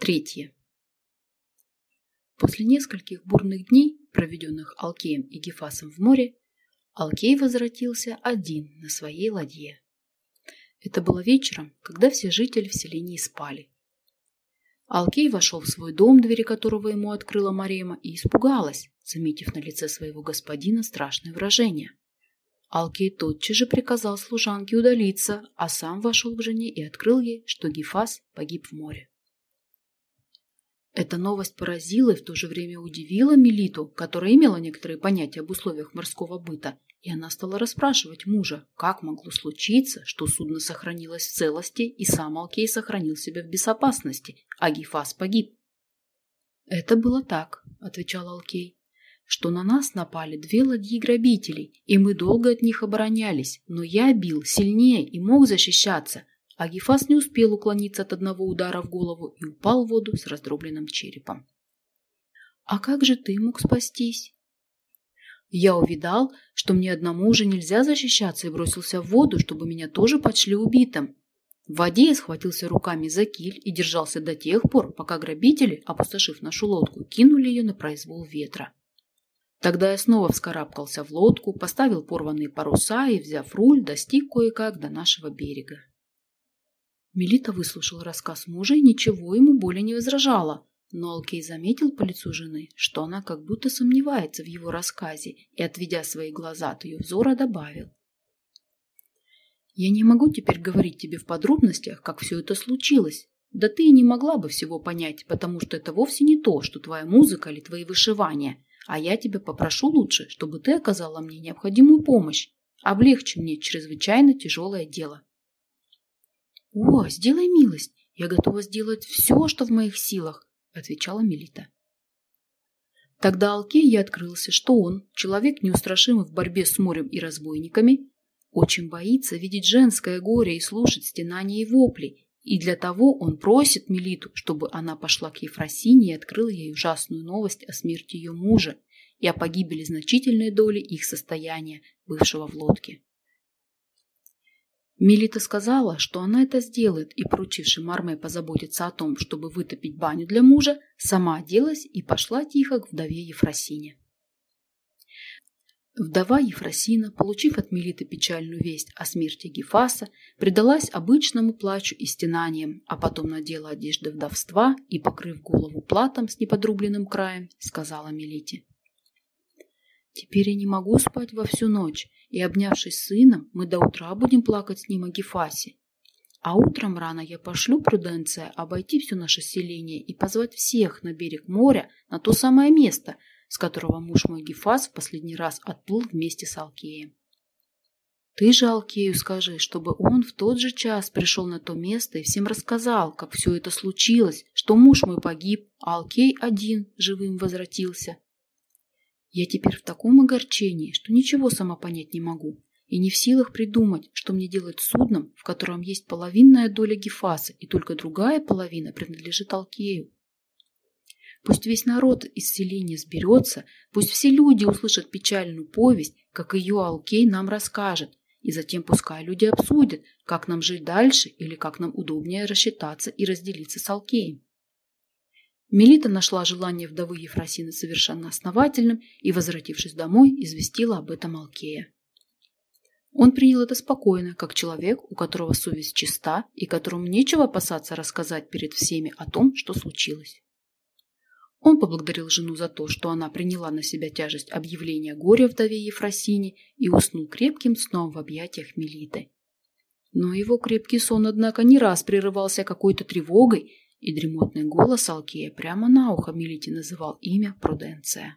Третье. После нескольких бурных дней, проведенных Алкеем и Гефасом в море, Алкей возвратился один на своей ладье. Это было вечером, когда все жители в селении спали. Алкей вошел в свой дом, двери которого ему открыла Марема, и испугалась, заметив на лице своего господина страшное выражение. Алкей тотчас же приказал служанке удалиться, а сам вошел к жене и открыл ей, что Гефас погиб в море. Эта новость поразила и в то же время удивила Мелиту, которая имела некоторые понятия об условиях морского быта, и она стала расспрашивать мужа, как могло случиться, что судно сохранилось в целости и сам Алкей сохранил себя в безопасности, а Гефас погиб. «Это было так», — отвечал Алкей, — «что на нас напали две ладьи грабителей, и мы долго от них оборонялись, но я бил сильнее и мог защищаться, Агифас не успел уклониться от одного удара в голову и упал в воду с раздробленным черепом. «А как же ты мог спастись?» Я увидал, что мне одному уже нельзя защищаться и бросился в воду, чтобы меня тоже почли убитым. В воде я схватился руками за киль и держался до тех пор, пока грабители, опустошив нашу лодку, кинули ее на произвол ветра. Тогда я снова вскарабкался в лодку, поставил порванные паруса и, взяв руль, достиг кое-как до нашего берега. Мелита выслушал рассказ мужа и ничего ему более не возражала. Но Алкей заметил по лицу жены, что она как будто сомневается в его рассказе и, отведя свои глаза от ее взора, добавил. «Я не могу теперь говорить тебе в подробностях, как все это случилось. Да ты и не могла бы всего понять, потому что это вовсе не то, что твоя музыка или твои вышивания. А я тебя попрошу лучше, чтобы ты оказала мне необходимую помощь. Облегчи мне чрезвычайно тяжелое дело». «О, сделай милость, я готова сделать все, что в моих силах», — отвечала Мелита. Тогда Алкей открылся, что он, человек неустрашимый в борьбе с морем и разбойниками, очень боится видеть женское горе и слушать стенания и вопли, и для того он просит Мелиту, чтобы она пошла к Ефросине и открыла ей ужасную новость о смерти ее мужа и о погибели значительной доли их состояния, бывшего в лодке. Мелита сказала, что она это сделает, и, поручивши Марме позаботиться о том, чтобы вытопить баню для мужа, сама оделась и пошла тихо к вдове Ефросине. Вдова Ефросина, получив от Мелиты печальную весть о смерти Гефаса, предалась обычному плачу и стенаниям, а потом надела одежды вдовства и, покрыв голову платом с неподрубленным краем, сказала Мелите. «Теперь я не могу спать во всю ночь, и, обнявшись с сыном, мы до утра будем плакать с ним о Гефасе. А утром рано я пошлю Пруденция обойти все наше селение и позвать всех на берег моря на то самое место, с которого муж мой Гефас в последний раз отплыл вместе с Алкеем. Ты же Алкею скажи, чтобы он в тот же час пришел на то место и всем рассказал, как все это случилось, что муж мой погиб, а Алкей один живым возвратился. Я теперь в таком огорчении, что ничего сама понять не могу. И не в силах придумать, что мне делать с судном, в котором есть половинная доля Гефаса, и только другая половина принадлежит Алкею. Пусть весь народ из селения сберется, пусть все люди услышат печальную повесть, как ее Алкей нам расскажет, и затем пускай люди обсудят, как нам жить дальше или как нам удобнее рассчитаться и разделиться с Алкеем. Мелита нашла желание вдовы Ефросины совершенно основательным и, возвратившись домой, известила об этом Алкея. Он принял это спокойно, как человек, у которого совесть чиста и которому нечего опасаться рассказать перед всеми о том, что случилось. Он поблагодарил жену за то, что она приняла на себя тяжесть объявления горя вдове Ефросине и уснул крепким сном в объятиях Мелиты. Но его крепкий сон, однако, не раз прерывался какой-то тревогой и дремотный голос Алкея прямо на ухо Мелите называл имя Пруденция.